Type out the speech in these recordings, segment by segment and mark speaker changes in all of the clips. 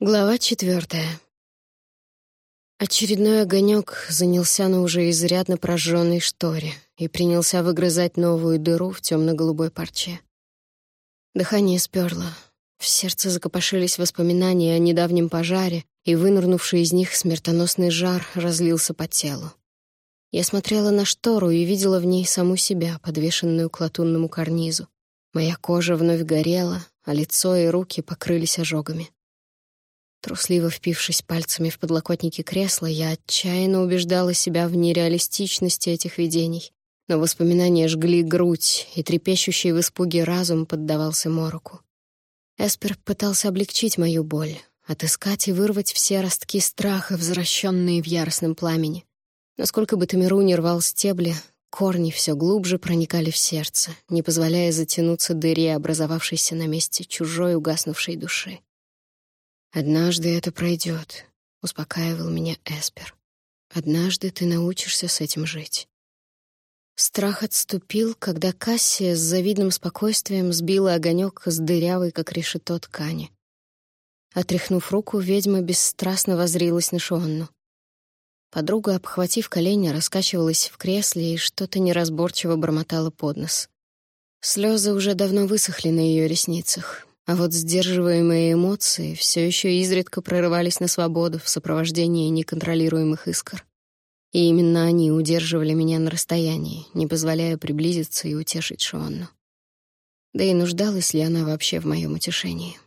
Speaker 1: Глава четвертая. Очередной огонек занялся на уже изрядно прожженной шторе и принялся выгрызать новую дыру в темно-голубой парче. Дыхание сперло. В сердце закопошились воспоминания о недавнем пожаре, и вынырнувший из них смертоносный жар разлился по телу. Я смотрела на штору и видела в ней саму себя, подвешенную к латунному карнизу. Моя кожа вновь горела, а лицо и руки покрылись ожогами. Трусливо впившись пальцами в подлокотники кресла, я отчаянно убеждала себя в нереалистичности этих видений. Но воспоминания жгли грудь, и трепещущий в испуге разум поддавался мороку. Эспер пытался облегчить мою боль, отыскать и вырвать все ростки страха, возвращенные в яростном пламени. Насколько бы Тамиру не рвал стебли, корни все глубже проникали в сердце, не позволяя затянуться дыре, образовавшейся на месте чужой угаснувшей души. «Однажды это пройдет», — успокаивал меня Эспер. «Однажды ты научишься с этим жить». Страх отступил, когда Кассия с завидным спокойствием сбила огонек с дырявой, как решето ткани. Отряхнув руку, ведьма бесстрастно возрилась на Шуанну. Подруга, обхватив колени, раскачивалась в кресле и что-то неразборчиво бормотала под нос. Слезы уже давно высохли на ее ресницах, а вот сдерживаемые эмоции все еще изредка прорывались на свободу в сопровождении неконтролируемых искр. И именно они удерживали меня на расстоянии, не позволяя приблизиться и утешить Шонну. Да и нуждалась ли она вообще в моем утешении?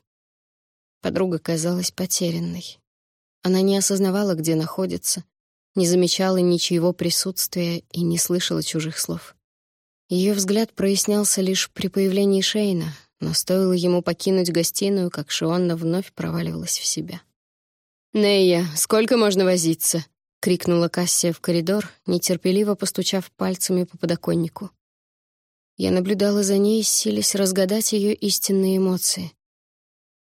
Speaker 1: Подруга казалась потерянной. Она не осознавала, где находится, не замечала ничьего присутствия и не слышала чужих слов. Ее взгляд прояснялся лишь при появлении Шейна, но стоило ему покинуть гостиную, как Шионна вновь проваливалась в себя. «Нея, сколько можно возиться?» — крикнула Кассия в коридор, нетерпеливо постучав пальцами по подоконнику. Я наблюдала за ней, силясь разгадать ее истинные эмоции.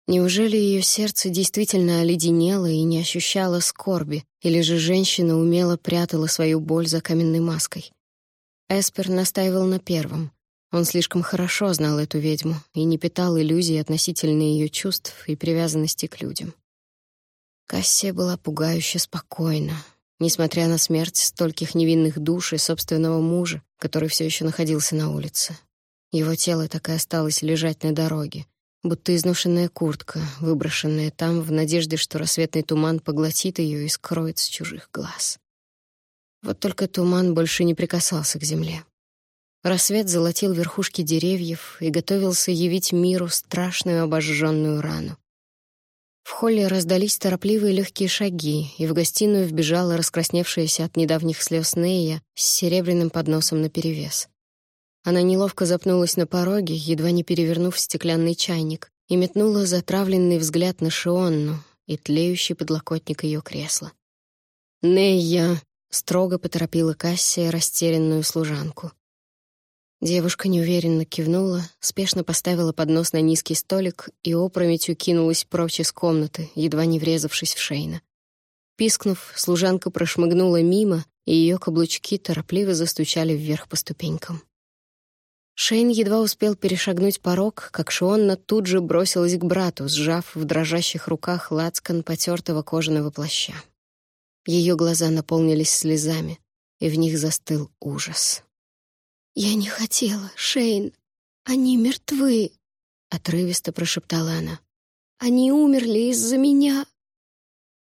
Speaker 1: Неужели ее сердце действительно оледенело и не ощущало скорби, или же женщина умело прятала свою боль за каменной маской? Эспер настаивал на первом. Он слишком хорошо знал эту ведьму и не питал иллюзий относительно ее чувств и привязанности к людям. Кассия была пугающе спокойна, несмотря на смерть стольких невинных душ и собственного мужа, который все еще находился на улице. Его тело так и осталось лежать на дороге, будто изношенная куртка, выброшенная там в надежде, что рассветный туман поглотит ее и скроет с чужих глаз. Вот только туман больше не прикасался к земле. Рассвет золотил верхушки деревьев и готовился явить миру страшную обожженную рану. В холле раздались торопливые легкие шаги, и в гостиную вбежала раскрасневшаяся от недавних слез Нея с серебряным подносом наперевес. Она неловко запнулась на пороге, едва не перевернув стеклянный чайник, и метнула затравленный взгляд на Шионну и тлеющий подлокотник ее кресла. «Нея!» — строго поторопила Кассия растерянную служанку. Девушка неуверенно кивнула, спешно поставила поднос на низкий столик и опрометью кинулась прочь из комнаты, едва не врезавшись в Шейна. Пискнув, служанка прошмыгнула мимо, и ее каблучки торопливо застучали вверх по ступенькам. Шейн едва успел перешагнуть порог, как Шуонна тут же бросилась к брату, сжав в дрожащих руках лацкан потертого кожаного плаща. Ее глаза наполнились слезами, и в них застыл ужас. «Я не хотела, Шейн. Они мертвы», — отрывисто прошептала она. «Они умерли из-за меня».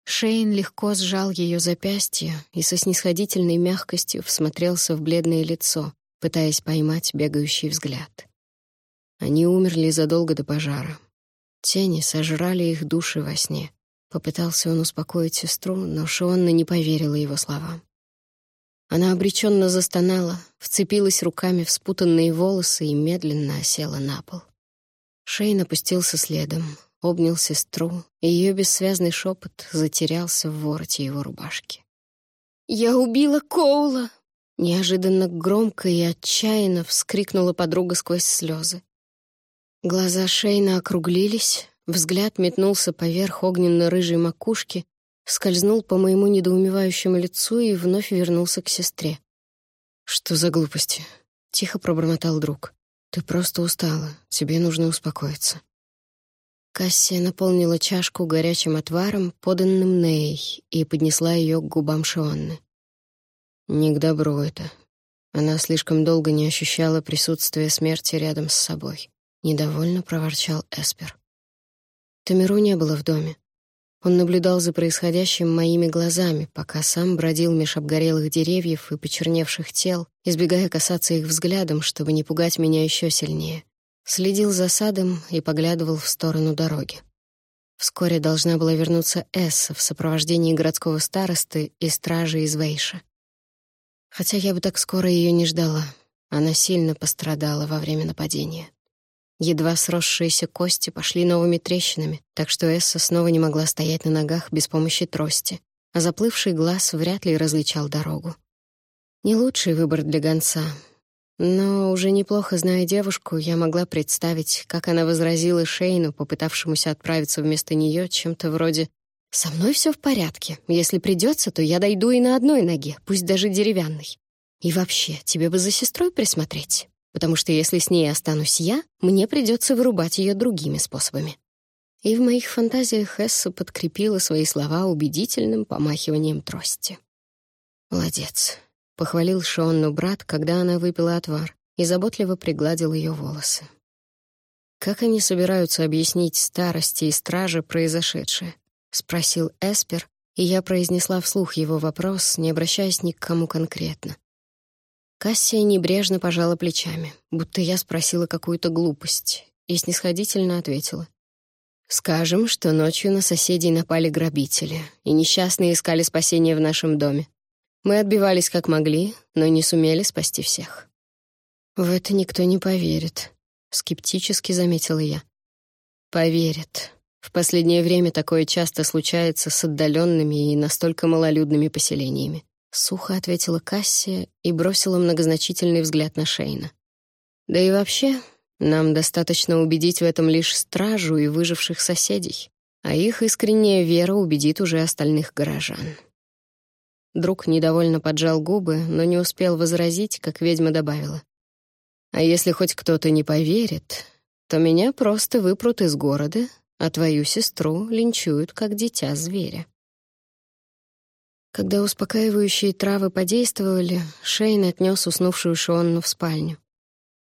Speaker 1: Шейн легко сжал ее запястье и со снисходительной мягкостью всмотрелся в бледное лицо, пытаясь поймать бегающий взгляд. Они умерли задолго до пожара. Тени сожрали их души во сне. Попытался он успокоить сестру, но Шионна не поверила его словам. Она обреченно застонала, вцепилась руками в спутанные волосы и медленно осела на пол. Шейн опустился следом, обнял сестру, и ее бессвязный шепот затерялся в вороте его рубашки. «Я убила Коула!» Неожиданно громко и отчаянно вскрикнула подруга сквозь слезы. Глаза Шейна округлились, взгляд метнулся поверх огненно-рыжей макушки, скользнул по моему недоумевающему лицу и вновь вернулся к сестре. «Что за глупости?» — тихо пробормотал друг. «Ты просто устала, тебе нужно успокоиться». Кассия наполнила чашку горячим отваром, поданным Ней, и поднесла ее к губам Шионны. Не к добру это. Она слишком долго не ощущала присутствия смерти рядом с собой. Недовольно проворчал Эспер. Тамиру не было в доме. Он наблюдал за происходящим моими глазами, пока сам бродил меж обгорелых деревьев и почерневших тел, избегая касаться их взглядом, чтобы не пугать меня еще сильнее. Следил за садом и поглядывал в сторону дороги. Вскоре должна была вернуться Эсса в сопровождении городского старосты и стражи из Вейша. Хотя я бы так скоро ее не ждала. Она сильно пострадала во время нападения. Едва сросшиеся кости пошли новыми трещинами, так что Эсса снова не могла стоять на ногах без помощи трости, а заплывший глаз вряд ли различал дорогу. Не лучший выбор для гонца, но уже неплохо зная девушку, я могла представить, как она возразила Шейну, попытавшемуся отправиться вместо нее, чем-то вроде «Со мной все в порядке. Если придется, то я дойду и на одной ноге, пусть даже деревянной. И вообще, тебе бы за сестрой присмотреть» потому что если с ней останусь я, мне придется вырубать ее другими способами. И в моих фантазиях Эсса подкрепила свои слова убедительным помахиванием трости. «Молодец», — похвалил Шонну брат, когда она выпила отвар, и заботливо пригладил ее волосы. «Как они собираются объяснить старости и страже произошедшее?» — спросил Эспер, и я произнесла вслух его вопрос, не обращаясь ни к кому конкретно. Кассия небрежно пожала плечами, будто я спросила какую-то глупость, и снисходительно ответила. «Скажем, что ночью на соседей напали грабители, и несчастные искали спасения в нашем доме. Мы отбивались как могли, но не сумели спасти всех». «В это никто не поверит», — скептически заметила я. «Поверят. В последнее время такое часто случается с отдаленными и настолько малолюдными поселениями. Сухо ответила Кассия и бросила многозначительный взгляд на Шейна. «Да и вообще, нам достаточно убедить в этом лишь стражу и выживших соседей, а их искренняя вера убедит уже остальных горожан». Друг недовольно поджал губы, но не успел возразить, как ведьма добавила. «А если хоть кто-то не поверит, то меня просто выпрут из города, а твою сестру линчуют как дитя зверя». Когда успокаивающие травы подействовали, Шейн отнес уснувшую Шонну в спальню.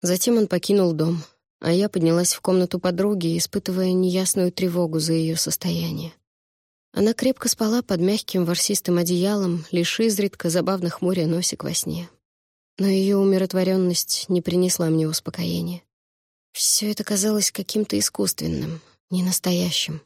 Speaker 1: Затем он покинул дом, а я поднялась в комнату подруги, испытывая неясную тревогу за ее состояние. Она крепко спала под мягким ворсистым одеялом, лишь изредка забавно хмуря носик во сне. Но ее умиротворенность не принесла мне успокоения. Все это казалось каким-то искусственным, ненастоящим.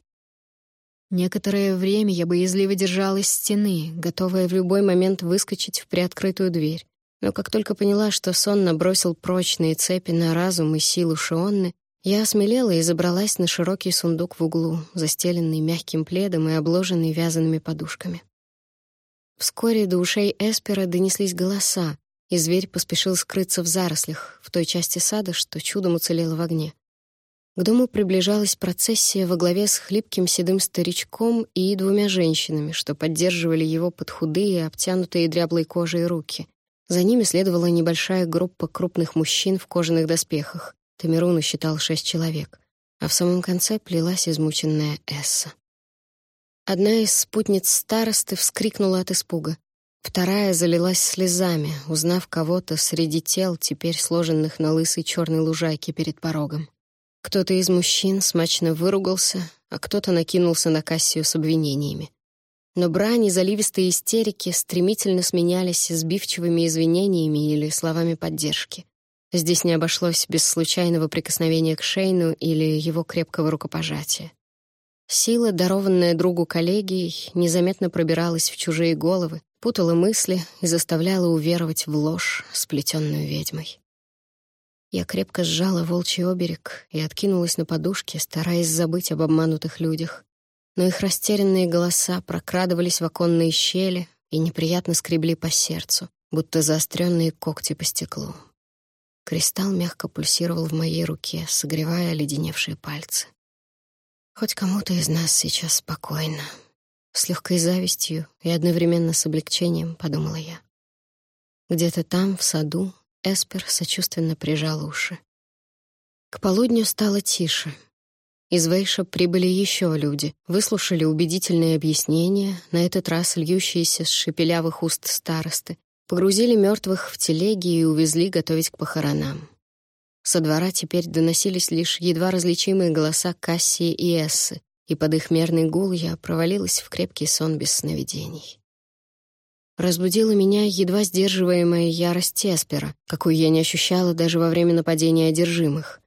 Speaker 1: Некоторое время я боязливо держалась стены, готовая в любой момент выскочить в приоткрытую дверь. Но как только поняла, что сон набросил прочные цепи на разум и силу Шионны, я осмелела и забралась на широкий сундук в углу, застеленный мягким пледом и обложенный вязаными подушками. Вскоре до ушей Эспера донеслись голоса, и зверь поспешил скрыться в зарослях, в той части сада, что чудом уцелела в огне. К дому приближалась процессия во главе с хлипким седым старичком и двумя женщинами, что поддерживали его под худые, обтянутые дряблой кожей руки. За ними следовала небольшая группа крупных мужчин в кожаных доспехах. Тамирун считал шесть человек, а в самом конце плелась измученная Эсса. Одна из спутниц старосты вскрикнула от испуга. Вторая залилась слезами, узнав кого-то среди тел, теперь сложенных на лысой черной лужайке перед порогом. Кто-то из мужчин смачно выругался, а кто-то накинулся на Кассию с обвинениями. Но брани, заливистые истерики стремительно сменялись сбивчивыми извинениями или словами поддержки. Здесь не обошлось без случайного прикосновения к Шейну или его крепкого рукопожатия. Сила, дарованная другу коллегией, незаметно пробиралась в чужие головы, путала мысли и заставляла уверовать в ложь, сплетенную ведьмой. Я крепко сжала волчий оберег и откинулась на подушке, стараясь забыть об обманутых людях. Но их растерянные голоса прокрадывались в оконные щели и неприятно скребли по сердцу, будто заостренные когти по стеклу. Кристалл мягко пульсировал в моей руке, согревая оледеневшие пальцы. Хоть кому-то из нас сейчас спокойно. С легкой завистью и одновременно с облегчением, подумала я. Где-то там, в саду, Эспер сочувственно прижал уши. К полудню стало тише. Из Вейша прибыли еще люди, выслушали убедительные объяснения, на этот раз льющиеся с шепелявых уст старосты, погрузили мертвых в телеги и увезли готовить к похоронам. Со двора теперь доносились лишь едва различимые голоса Кассии и Эссы, и под их мерный гул я провалилась в крепкий сон без сновидений. Разбудила меня едва сдерживаемая ярость Эспера, какую я не ощущала даже во время нападения одержимых.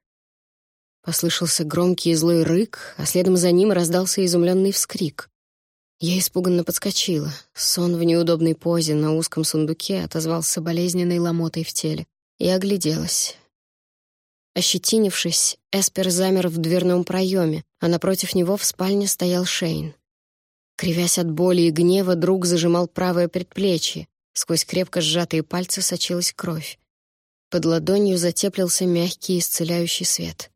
Speaker 1: Послышался громкий и злой рык, а следом за ним раздался изумленный вскрик. Я испуганно подскочила. Сон в неудобной позе на узком сундуке отозвался болезненной ломотой в теле. И огляделась. Ощетинившись, Эспер замер в дверном проеме, а напротив него в спальне стоял Шейн. Кривясь от боли и гнева, друг зажимал правое предплечье. Сквозь крепко сжатые пальцы сочилась кровь. Под ладонью затеплился мягкий исцеляющий свет.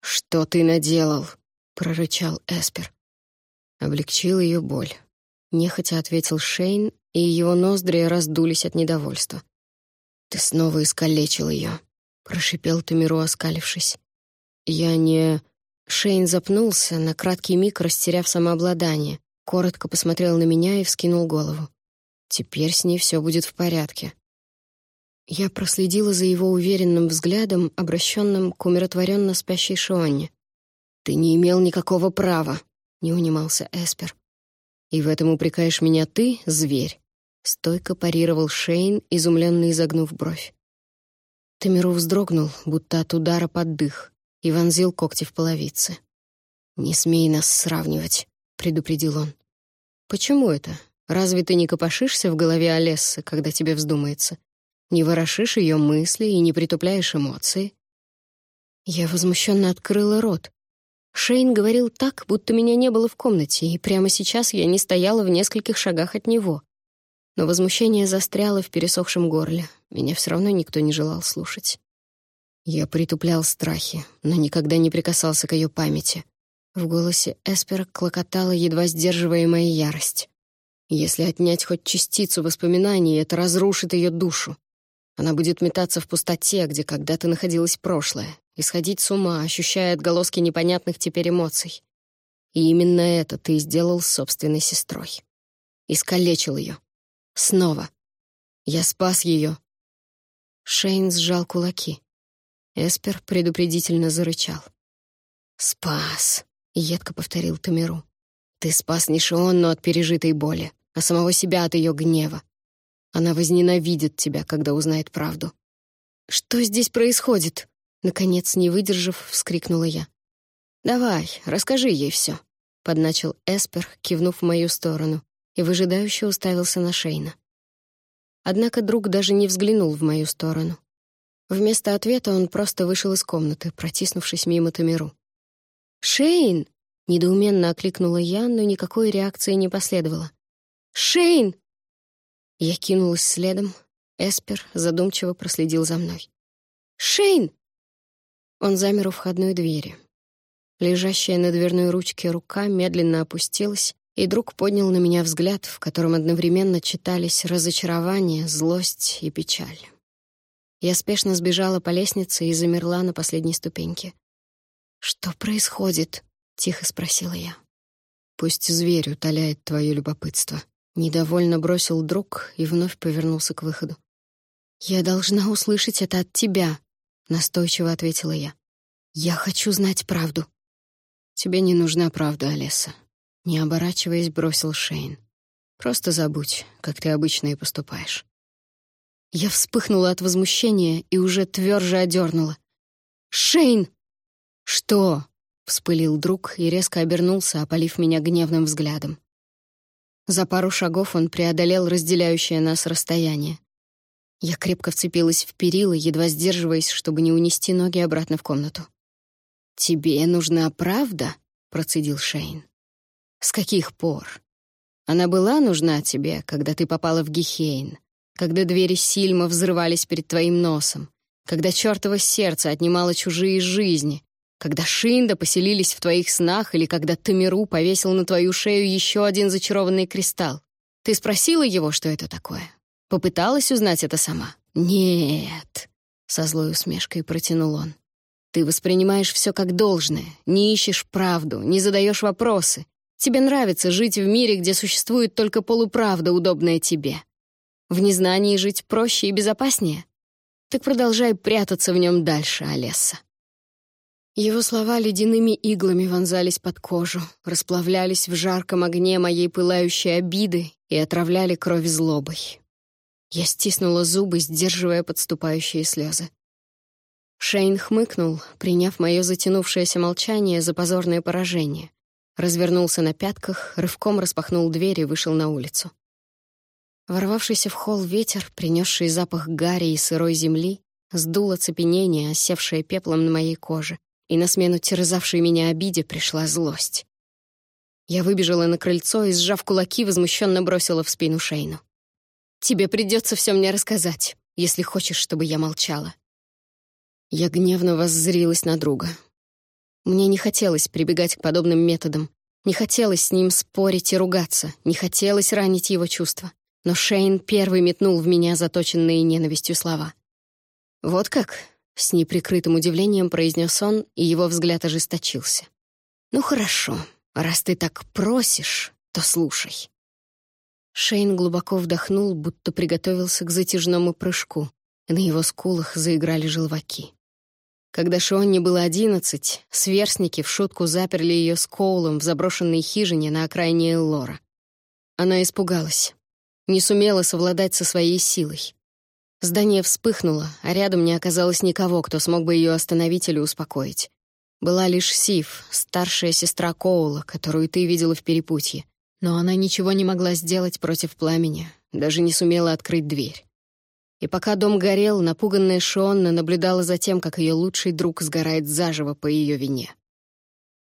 Speaker 1: «Что ты наделал?» — прорычал Эспер. Облегчил ее боль. Нехотя ответил Шейн, и его ноздри раздулись от недовольства. «Ты снова искалечил ее», — прошипел Тамиру, оскалившись. «Я не...» Шейн запнулся, на краткий миг растеряв самообладание, коротко посмотрел на меня и вскинул голову. «Теперь с ней все будет в порядке. Я проследила за его уверенным взглядом, обращенным к умиротворенно спящей Шионне. «Ты не имел никакого права», — не унимался Эспер. «И в этом упрекаешь меня ты, зверь?» Стойко парировал Шейн, изумленно изогнув бровь. Тамиру вздрогнул, будто от удара под дых, и вонзил когти в половицы. «Не смей нас сравнивать», — предупредил он. «Почему это? Разве ты не копошишься в голове Олессы, когда тебе вздумается? не ворошишь ее мысли и не притупляешь эмоции. Я возмущенно открыла рот. Шейн говорил так, будто меня не было в комнате, и прямо сейчас я не стояла в нескольких шагах от него. Но возмущение застряло в пересохшем горле. Меня все равно никто не желал слушать. Я притуплял страхи, но никогда не прикасался к ее памяти. В голосе Эспера клокотала едва сдерживаемая ярость. Если отнять хоть частицу воспоминаний, это разрушит ее душу. Она будет метаться в пустоте, где когда-то находилось прошлое, и сходить с ума, ощущая отголоски непонятных теперь эмоций. И именно это ты сделал с собственной сестрой. Искалечил ее. Снова. Я спас ее. Шейн сжал кулаки. Эспер предупредительно зарычал. «Спас», — едко повторил Тамиру. «Ты спас не Шионну от пережитой боли, а самого себя от ее гнева. Она возненавидит тебя, когда узнает правду. «Что здесь происходит?» Наконец, не выдержав, вскрикнула я. «Давай, расскажи ей все», — подначил Эспер, кивнув в мою сторону, и выжидающе уставился на Шейна. Однако друг даже не взглянул в мою сторону. Вместо ответа он просто вышел из комнаты, протиснувшись мимо Тамиру. «Шейн!» — недоуменно окликнула я, но никакой реакции не последовало. «Шейн!» Я кинулась следом. Эспер задумчиво проследил за мной. «Шейн!» Он замер у входной двери. Лежащая на дверной ручке рука медленно опустилась, и друг поднял на меня взгляд, в котором одновременно читались разочарование, злость и печаль. Я спешно сбежала по лестнице и замерла на последней ступеньке. «Что происходит?» — тихо спросила я. «Пусть зверь утоляет твое любопытство», Недовольно бросил друг и вновь повернулся к выходу. «Я должна услышать это от тебя», — настойчиво ответила я. «Я хочу знать правду». «Тебе не нужна правда, Олеса», — не оборачиваясь, бросил Шейн. «Просто забудь, как ты обычно и поступаешь». Я вспыхнула от возмущения и уже тверже одернула. «Шейн!» «Что?» — вспылил друг и резко обернулся, опалив меня гневным взглядом. За пару шагов он преодолел разделяющее нас расстояние. Я крепко вцепилась в перила, едва сдерживаясь, чтобы не унести ноги обратно в комнату. «Тебе нужна правда?» — процедил Шейн. «С каких пор? Она была нужна тебе, когда ты попала в Гихейн, когда двери Сильма взрывались перед твоим носом, когда чёртово сердце отнимало чужие жизни, когда Шинда поселились в твоих снах или когда Тамиру повесил на твою шею еще один зачарованный кристалл. Ты спросила его, что это такое? Попыталась узнать это сама? Нет, со злой усмешкой протянул он. Ты воспринимаешь все как должное, не ищешь правду, не задаешь вопросы. Тебе нравится жить в мире, где существует только полуправда, удобная тебе. В незнании жить проще и безопаснее? Так продолжай прятаться в нем дальше, Олеса. Его слова ледяными иглами вонзались под кожу, расплавлялись в жарком огне моей пылающей обиды и отравляли кровь злобой. Я стиснула зубы, сдерживая подступающие слезы. Шейн хмыкнул, приняв мое затянувшееся молчание за позорное поражение. Развернулся на пятках, рывком распахнул дверь и вышел на улицу. Ворвавшийся в холл ветер, принесший запах гари и сырой земли, сдул оцепенение, осевшее пеплом на моей коже, и на смену терзавшей меня обиде пришла злость. Я выбежала на крыльцо и, сжав кулаки, возмущенно бросила в спину Шейну. «Тебе придется все мне рассказать, если хочешь, чтобы я молчала». Я гневно воззрилась на друга. Мне не хотелось прибегать к подобным методам, не хотелось с ним спорить и ругаться, не хотелось ранить его чувства. Но Шейн первый метнул в меня заточенные ненавистью слова. «Вот как?» С неприкрытым удивлением произнес он, и его взгляд ожесточился. «Ну хорошо, раз ты так просишь, то слушай». Шейн глубоко вдохнул, будто приготовился к затяжному прыжку, на его скулах заиграли желваки. Когда Шионне было одиннадцать, сверстники в шутку заперли ее с Коулом в заброшенной хижине на окраине Эллора. Она испугалась, не сумела совладать со своей силой. Здание вспыхнуло, а рядом не оказалось никого, кто смог бы ее остановить или успокоить. Была лишь Сив, старшая сестра Коула, которую ты видела в перепутье. Но она ничего не могла сделать против пламени, даже не сумела открыть дверь. И пока дом горел, напуганная Шонна наблюдала за тем, как ее лучший друг сгорает заживо по ее вине.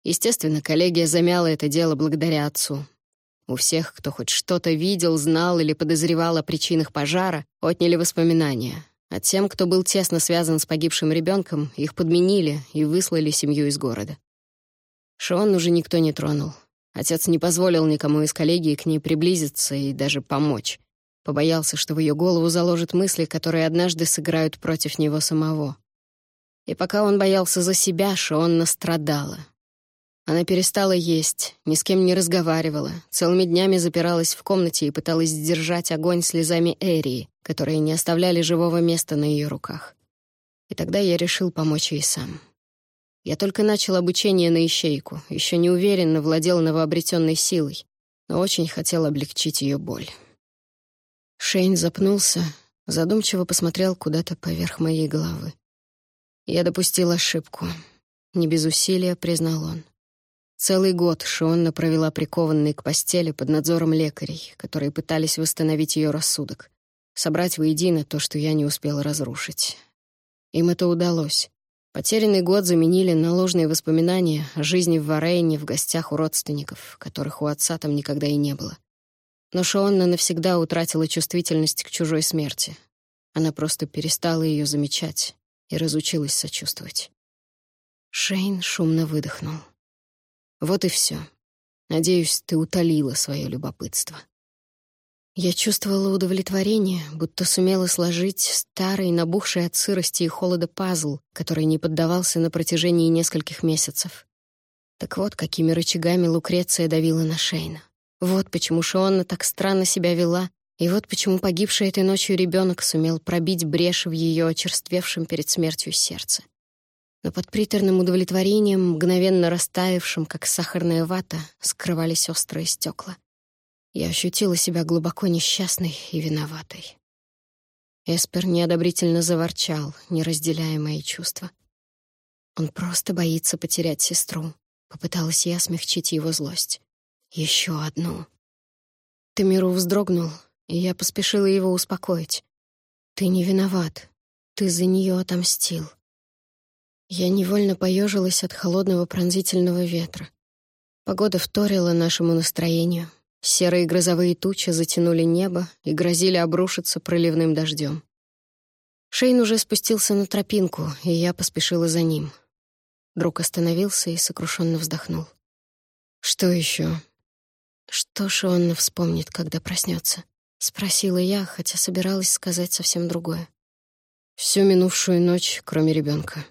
Speaker 1: Естественно, коллегия замяла это дело благодаря отцу, у всех, кто хоть что-то видел, знал или подозревал о причинах пожара, отняли воспоминания. А тем, кто был тесно связан с погибшим ребенком, их подменили и выслали семью из города. Шон уже никто не тронул. Отец не позволил никому из коллегии к ней приблизиться и даже помочь. Побоялся, что в ее голову заложат мысли, которые однажды сыграют против него самого. И пока он боялся за себя, Шон настрадала, она перестала есть, ни с кем не разговаривала, целыми днями запиралась в комнате и пыталась сдержать огонь слезами Эрии, которые не оставляли живого места на ее руках. И тогда я решил помочь ей сам. Я только начал обучение на ищейку, еще не уверенно владел новообретенной силой, но очень хотел облегчить ее боль. Шейн запнулся, задумчиво посмотрел куда-то поверх моей головы. Я допустил ошибку. Не без усилия признал он. Целый год Шионна провела прикованной к постели под надзором лекарей, которые пытались восстановить ее рассудок, собрать воедино то, что я не успела разрушить. Им это удалось. Потерянный год заменили на ложные воспоминания о жизни в Варейне в гостях у родственников, которых у отца там никогда и не было. Но Шионна навсегда утратила чувствительность к чужой смерти. Она просто перестала ее замечать и разучилась сочувствовать. Шейн шумно выдохнул. Вот и все. Надеюсь, ты утолила свое любопытство. Я чувствовала удовлетворение, будто сумела сложить старый, набухший от сырости и холода пазл, который не поддавался на протяжении нескольких месяцев. Так вот, какими рычагами Лукреция давила на Шейна. Вот почему Шионна так странно себя вела, и вот почему погибший этой ночью ребенок сумел пробить брешь в ее очерствевшем перед смертью сердце но под приторным удовлетворением, мгновенно растаявшим, как сахарная вата, скрывались острые стекла. Я ощутила себя глубоко несчастной и виноватой. Эспер неодобрительно заворчал, не разделяя мои чувства. Он просто боится потерять сестру. Попыталась я смягчить его злость. Еще одну. Тамиру вздрогнул, и я поспешила его успокоить. «Ты не виноват. Ты за нее отомстил. Я невольно поежилась от холодного пронзительного ветра. Погода вторила нашему настроению. Серые грозовые тучи затянули небо и грозили обрушиться проливным дождем. Шейн уже спустился на тропинку, и я поспешила за ним. Друг остановился и сокрушенно вздохнул. «Что еще?» «Что Шонна вспомнит, когда проснется?» — спросила я, хотя собиралась сказать совсем другое. «Всю минувшую ночь, кроме ребенка.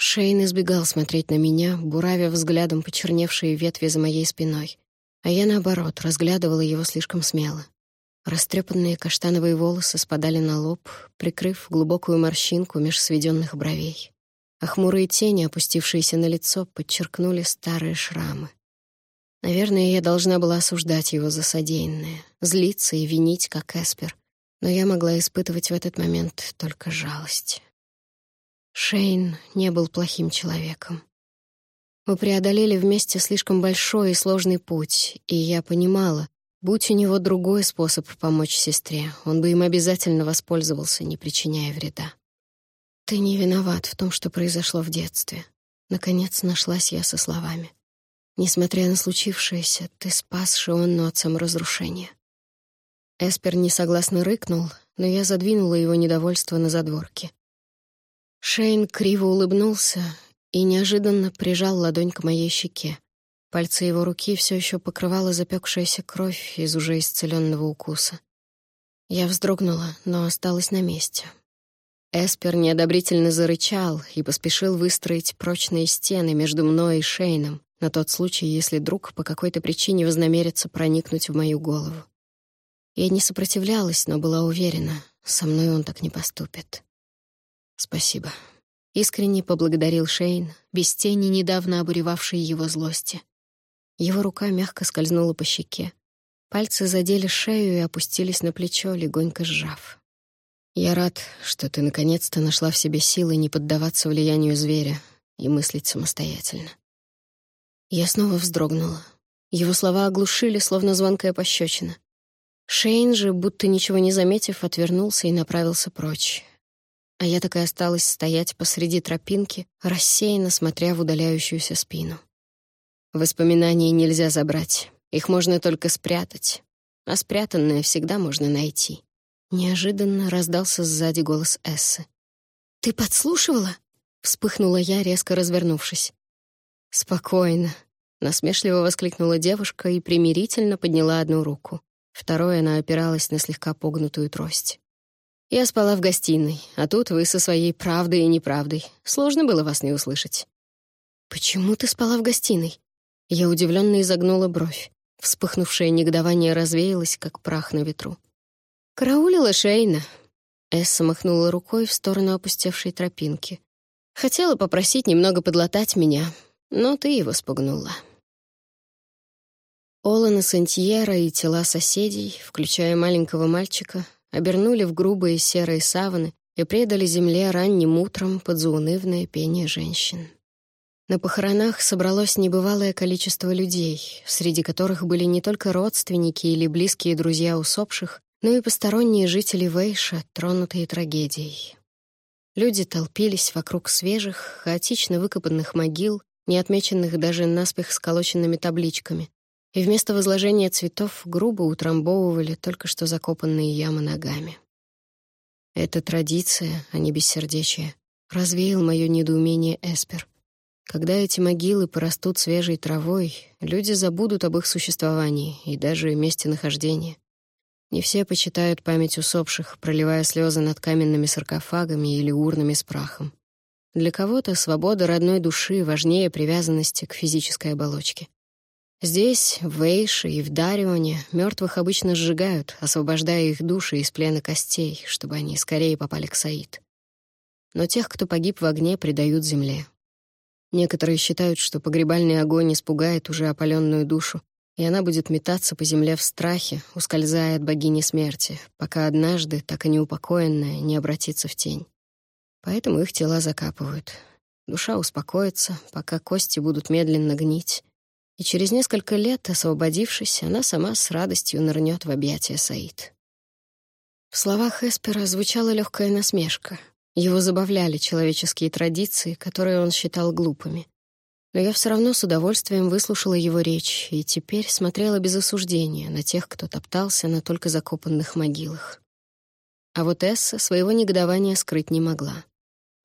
Speaker 1: Шейн избегал смотреть на меня, буравя взглядом почерневшие ветви за моей спиной, а я, наоборот, разглядывала его слишком смело. Растрепанные каштановые волосы спадали на лоб, прикрыв глубокую морщинку меж сведенных бровей. А хмурые тени, опустившиеся на лицо, подчеркнули старые шрамы. Наверное, я должна была осуждать его за содеянное, злиться и винить, как Эспер, но я могла испытывать в этот момент только жалость. Шейн не был плохим человеком. Мы преодолели вместе слишком большой и сложный путь, и я понимала, будь у него другой способ помочь сестре, он бы им обязательно воспользовался, не причиняя вреда. «Ты не виноват в том, что произошло в детстве». Наконец нашлась я со словами. «Несмотря на случившееся, ты спас Шионну от саморазрушения». Эспер несогласно рыкнул, но я задвинула его недовольство на задворки. Шейн криво улыбнулся и неожиданно прижал ладонь к моей щеке. Пальцы его руки все еще покрывала запекшаяся кровь из уже исцеленного укуса. Я вздрогнула, но осталась на месте. Эспер неодобрительно зарычал и поспешил выстроить прочные стены между мной и Шейном на тот случай, если друг по какой-то причине вознамерится проникнуть в мою голову. Я не сопротивлялась, но была уверена, со мной он так не поступит. «Спасибо». Искренне поблагодарил Шейн, без тени недавно обуревавшей его злости. Его рука мягко скользнула по щеке. Пальцы задели шею и опустились на плечо, легонько сжав. «Я рад, что ты наконец-то нашла в себе силы не поддаваться влиянию зверя и мыслить самостоятельно». Я снова вздрогнула. Его слова оглушили, словно звонкая пощечина. Шейн же, будто ничего не заметив, отвернулся и направился прочь, а я так и осталась стоять посреди тропинки, рассеянно смотря в удаляющуюся спину. Воспоминания нельзя забрать, их можно только спрятать, а спрятанное всегда можно найти. Неожиданно раздался сзади голос Эссы. «Ты подслушивала?» — вспыхнула я, резко развернувшись. «Спокойно», — насмешливо воскликнула девушка и примирительно подняла одну руку. Второй она опиралась на слегка погнутую трость. Я спала в гостиной, а тут вы со своей правдой и неправдой. Сложно было вас не услышать. Почему ты спала в гостиной? Я удивленно изогнула бровь. Вспыхнувшее негодование развеялось, как прах на ветру. Караулила Шейна. Эсса махнула рукой в сторону опустевшей тропинки. Хотела попросить немного подлатать меня, но ты его спугнула. Олана Сантьера и тела соседей, включая маленького мальчика, обернули в грубые серые саваны и предали земле ранним утром под заунывное пение женщин. На похоронах собралось небывалое количество людей, среди которых были не только родственники или близкие друзья усопших, но и посторонние жители Вейша, тронутые трагедией. Люди толпились вокруг свежих, хаотично выкопанных могил, не отмеченных даже наспех сколоченными табличками, и вместо возложения цветов грубо утрамбовывали только что закопанные ямы ногами. Это традиция, а не бессердечие, развеял мое недоумение Эспер. Когда эти могилы порастут свежей травой, люди забудут об их существовании и даже месте нахождения. Не все почитают память усопших, проливая слезы над каменными саркофагами или урнами с прахом. Для кого-то свобода родной души важнее привязанности к физической оболочке. Здесь, в Эйше и в Дарионе, мертвых обычно сжигают, освобождая их души из плена костей, чтобы они скорее попали к Саид. Но тех, кто погиб в огне, предают земле. Некоторые считают, что погребальный огонь испугает уже опаленную душу, и она будет метаться по земле в страхе, ускользая от богини смерти, пока однажды, так и неупокоенная, не обратится в тень. Поэтому их тела закапывают. Душа успокоится, пока кости будут медленно гнить, и через несколько лет, освободившись, она сама с радостью нырнет в объятия Саид. В словах Эспера звучала легкая насмешка. Его забавляли человеческие традиции, которые он считал глупыми. Но я все равно с удовольствием выслушала его речь и теперь смотрела без осуждения на тех, кто топтался на только закопанных могилах. А вот Эсса своего негодования скрыть не могла.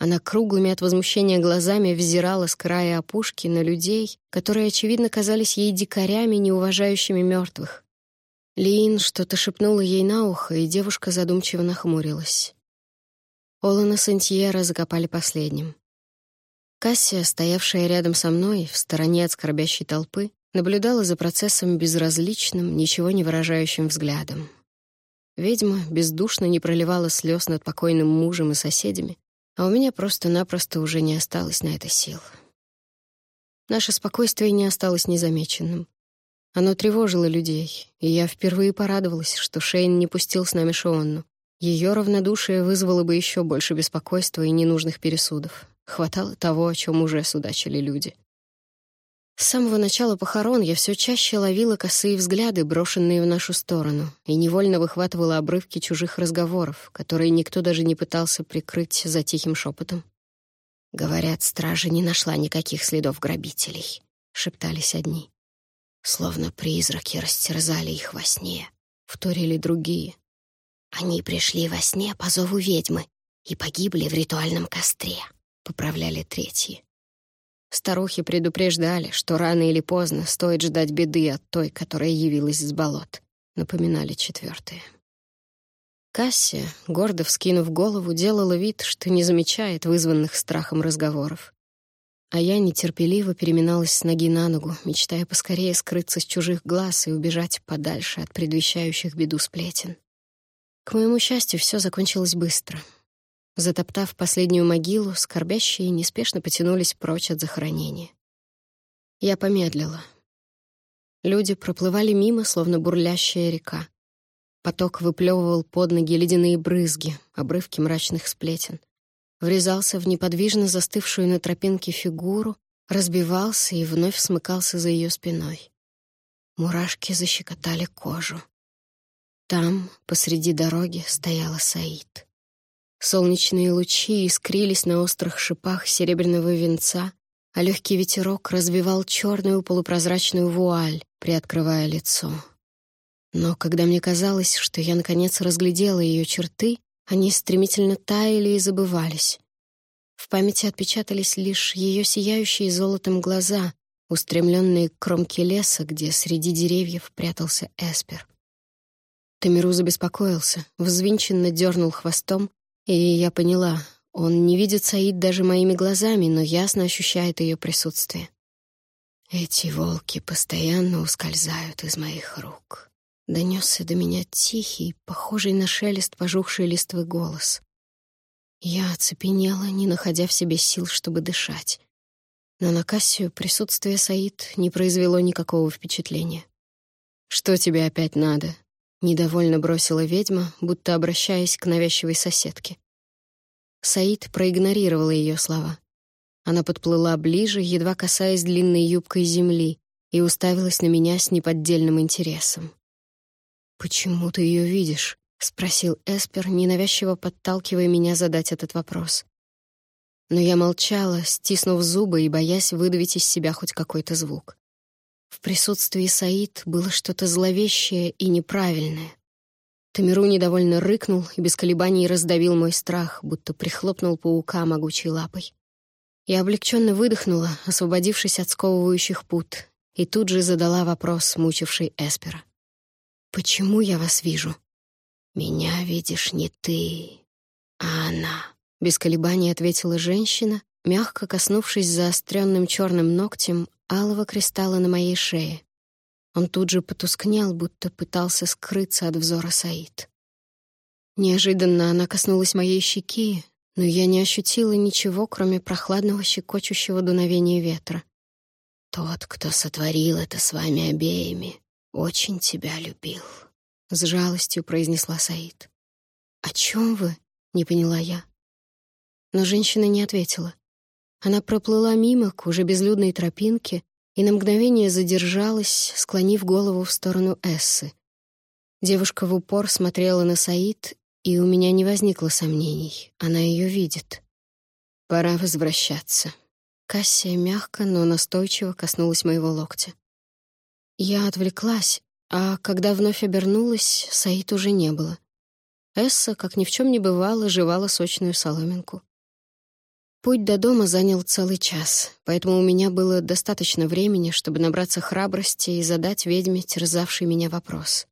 Speaker 1: Она круглыми от возмущения глазами взирала с края опушки на людей, которые, очевидно, казались ей дикарями, не уважающими мертвых. Лин что-то шепнула ей на ухо, и девушка задумчиво нахмурилась. Олана Сантьера закопали последним. Кассия, стоявшая рядом со мной, в стороне от скорбящей толпы, наблюдала за процессом безразличным, ничего не выражающим взглядом. Ведьма бездушно не проливала слез над покойным мужем и соседями, а у меня просто-напросто уже не осталось на это сил. Наше спокойствие не осталось незамеченным. Оно тревожило людей, и я впервые порадовалась, что Шейн не пустил с нами Шионну. Ее равнодушие вызвало бы еще больше беспокойства и ненужных пересудов. Хватало того, о чем уже судачили люди. С самого начала похорон я все чаще ловила косые взгляды, брошенные в нашу сторону, и невольно выхватывала обрывки чужих разговоров, которые никто даже не пытался прикрыть за тихим шепотом. «Говорят, стража не нашла никаких следов грабителей», — шептались одни. Словно призраки растерзали их во сне, вторили другие. Они пришли во сне по зову ведьмы и погибли в ритуальном костре, поправляли третьи. Старухи предупреждали, что рано или поздно стоит ждать беды от той, которая явилась с болот, напоминали четвертые. Кассия, гордо вскинув голову, делала вид, что не замечает вызванных страхом разговоров. А я нетерпеливо переминалась с ноги на ногу, мечтая поскорее скрыться с чужих глаз и убежать подальше от предвещающих беду сплетен. К моему счастью, все закончилось быстро. Затоптав последнюю могилу, скорбящие неспешно потянулись прочь от захоронения. Я помедлила. Люди проплывали мимо, словно бурлящая река. Поток выплевывал под ноги ледяные брызги, обрывки мрачных сплетен. Врезался в неподвижно застывшую на тропинке фигуру, разбивался и вновь смыкался за ее спиной. Мурашки защекотали кожу. Там, посреди дороги, стояла Саид. Солнечные лучи искрились на острых шипах серебряного венца, а легкий ветерок развивал черную полупрозрачную вуаль, приоткрывая лицо. Но когда мне казалось, что я наконец разглядела ее черты, они стремительно таяли и забывались. В памяти отпечатались лишь ее сияющие золотом глаза, устремленные к кромке леса, где среди деревьев прятался Эспер. Тамиру забеспокоился, взвинченно дернул хвостом, и я поняла, он не видит Саид даже моими глазами, но ясно ощущает ее присутствие. Эти волки постоянно ускользают из моих рук. Донесся до меня тихий, похожий на шелест пожухшей листвы голос. Я оцепенела, не находя в себе сил, чтобы дышать. Но на Кассию присутствие Саид не произвело никакого впечатления. «Что тебе опять надо?» — недовольно бросила ведьма, будто обращаясь к навязчивой соседке. Саид проигнорировала ее слова. Она подплыла ближе, едва касаясь длинной юбкой земли, и уставилась на меня с неподдельным интересом. «Почему ты ее видишь?» — спросил Эспер, ненавязчиво подталкивая меня задать этот вопрос. Но я молчала, стиснув зубы и боясь выдавить из себя хоть какой-то звук. В присутствии Саид было что-то зловещее и неправильное. Тамиру недовольно рыкнул и без колебаний раздавил мой страх, будто прихлопнул паука могучей лапой. Я облегченно выдохнула, освободившись от сковывающих пут, и тут же задала вопрос, мучивший Эспера. «Почему я вас вижу?» «Меня видишь не ты, а она», — без колебаний ответила женщина, мягко коснувшись заостренным черным ногтем алого кристалла на моей шее. Он тут же потускнел, будто пытался скрыться от взора Саид. Неожиданно она коснулась моей щеки, но я не ощутила ничего, кроме прохладного щекочущего дуновения ветра. «Тот, кто сотворил это с вами обеими, очень тебя любил», — с жалостью произнесла Саид. «О чем вы?» — не поняла я. Но женщина не ответила. Она проплыла мимо к уже безлюдной тропинке и на мгновение задержалась, склонив голову в сторону Эссы. Девушка в упор смотрела на Саид, и у меня не возникло сомнений. Она ее видит. Пора возвращаться. Кассия мягко, но настойчиво коснулась моего локтя. Я отвлеклась, а когда вновь обернулась, Саид уже не было. Эсса, как ни в чем не бывало, жевала сочную соломинку. Путь до дома занял целый час, поэтому у меня было достаточно времени, чтобы набраться храбрости и задать ведьме терзавший меня вопрос.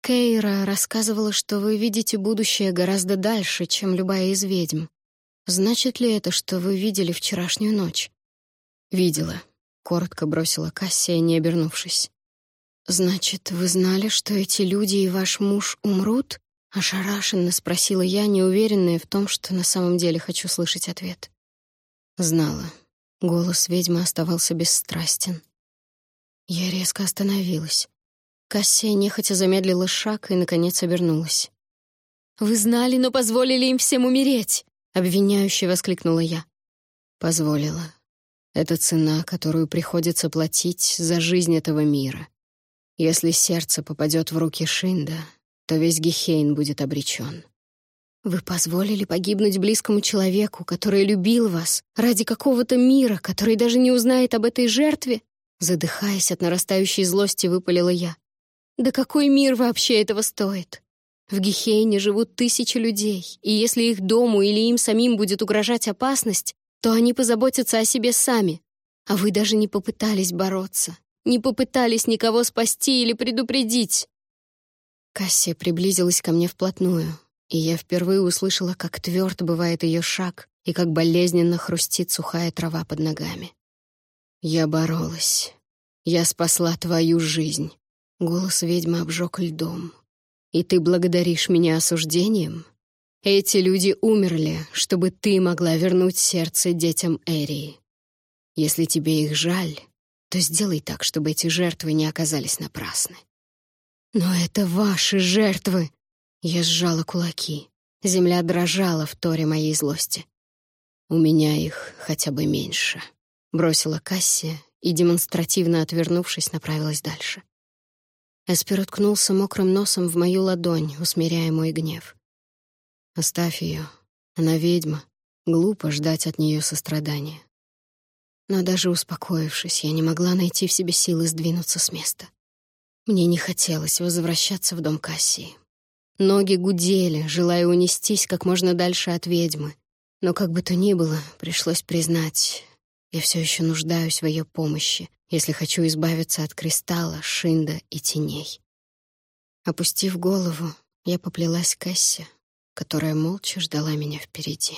Speaker 1: Кейра рассказывала, что вы видите будущее гораздо дальше, чем любая из ведьм. Значит ли это, что вы видели вчерашнюю ночь? Видела, коротко бросила Кассия, не обернувшись. Значит, вы знали, что эти люди и ваш муж умрут? Ошарашенно спросила я, неуверенная в том, что на самом деле хочу слышать ответ. Знала. Голос ведьмы оставался бесстрастен. Я резко остановилась. Кассия нехотя замедлила шаг и, наконец, обернулась. «Вы знали, но позволили им всем умереть!» — обвиняюще воскликнула я. «Позволила. Это цена, которую приходится платить за жизнь этого мира. Если сердце попадет в руки Шинда, то весь Гехейн будет обречен. Вы позволили погибнуть близкому человеку, который любил вас, ради какого-то мира, который даже не узнает об этой жертве? Задыхаясь от нарастающей злости, выпалила я. Да какой мир вообще этого стоит? В Гехейне живут тысячи людей, и если их дому или им самим будет угрожать опасность, то они позаботятся о себе сами. А вы даже не попытались бороться, не попытались никого спасти или предупредить. Кассия приблизилась ко мне вплотную, и я впервые услышала, как тверд бывает ее шаг и как болезненно хрустит сухая трава под ногами. «Я боролась. Я спасла твою жизнь». Голос ведьмы обжег льдом. «И ты благодаришь меня осуждением? Эти люди умерли, чтобы ты могла вернуть сердце детям Эрии. Если тебе их жаль, то сделай так, чтобы эти жертвы не оказались напрасны. «Но это ваши жертвы!» Я сжала кулаки. Земля дрожала в торе моей злости. «У меня их хотя бы меньше», — бросила Кассия и, демонстративно отвернувшись, направилась дальше. Эспер уткнулся мокрым носом в мою ладонь, усмиряя мой гнев. «Оставь ее. Она ведьма. Глупо ждать от нее сострадания». Но даже успокоившись, я не могла найти в себе силы сдвинуться с места. Мне не хотелось возвращаться в дом Кассии. Ноги гудели, желая унестись как можно дальше от ведьмы. Но как бы то ни было, пришлось признать, я все еще нуждаюсь в ее помощи, если хочу избавиться от кристалла, шинда и теней. Опустив голову, я поплелась к Кассе, которая молча ждала меня впереди.